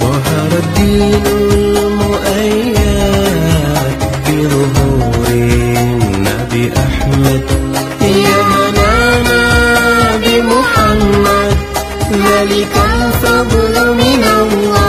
ظهر الدين المؤيد في ظهور النبي أحمد. يا منانا بمحمد ذلك الفضل من الله.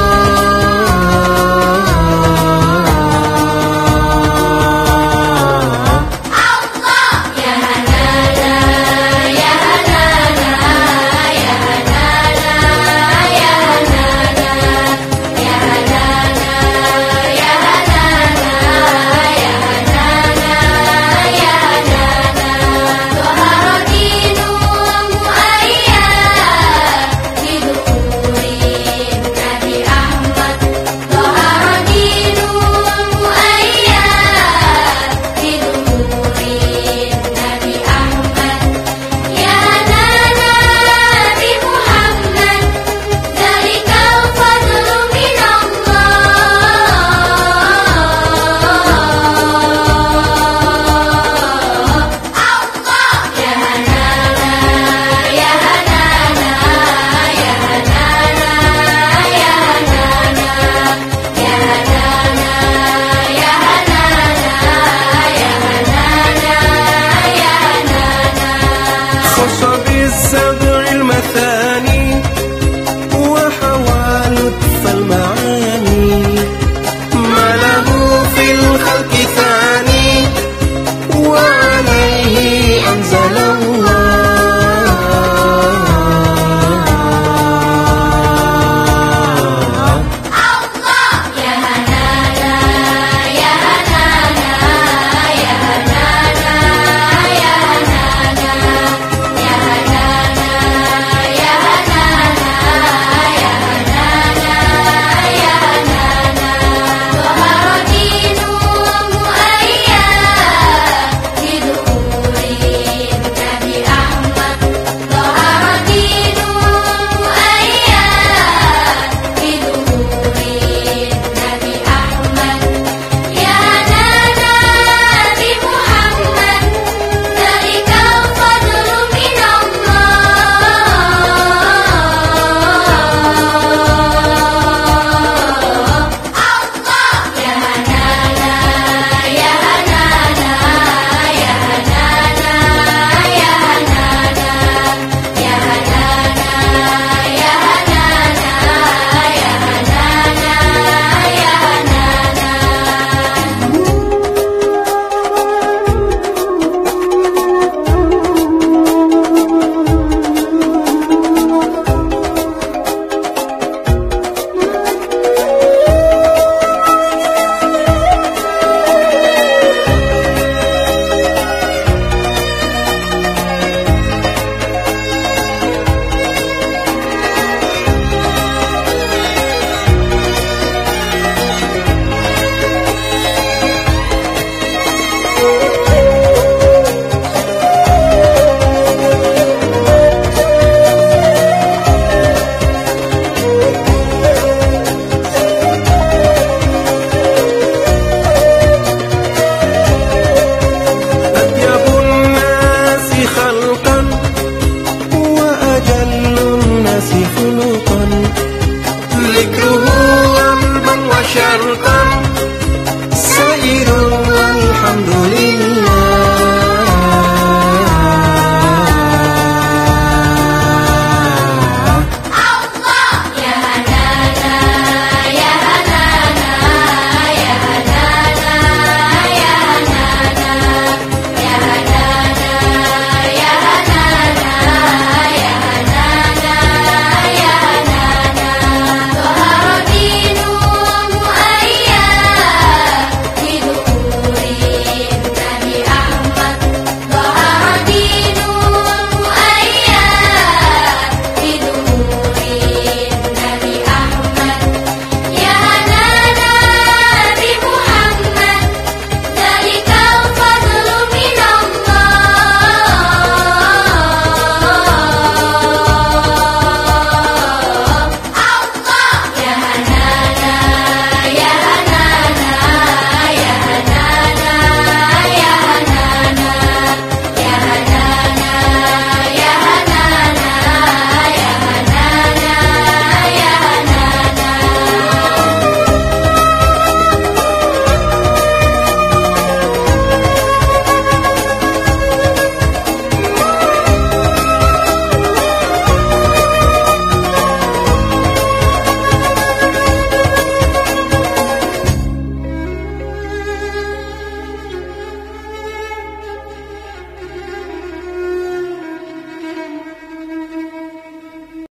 Carl.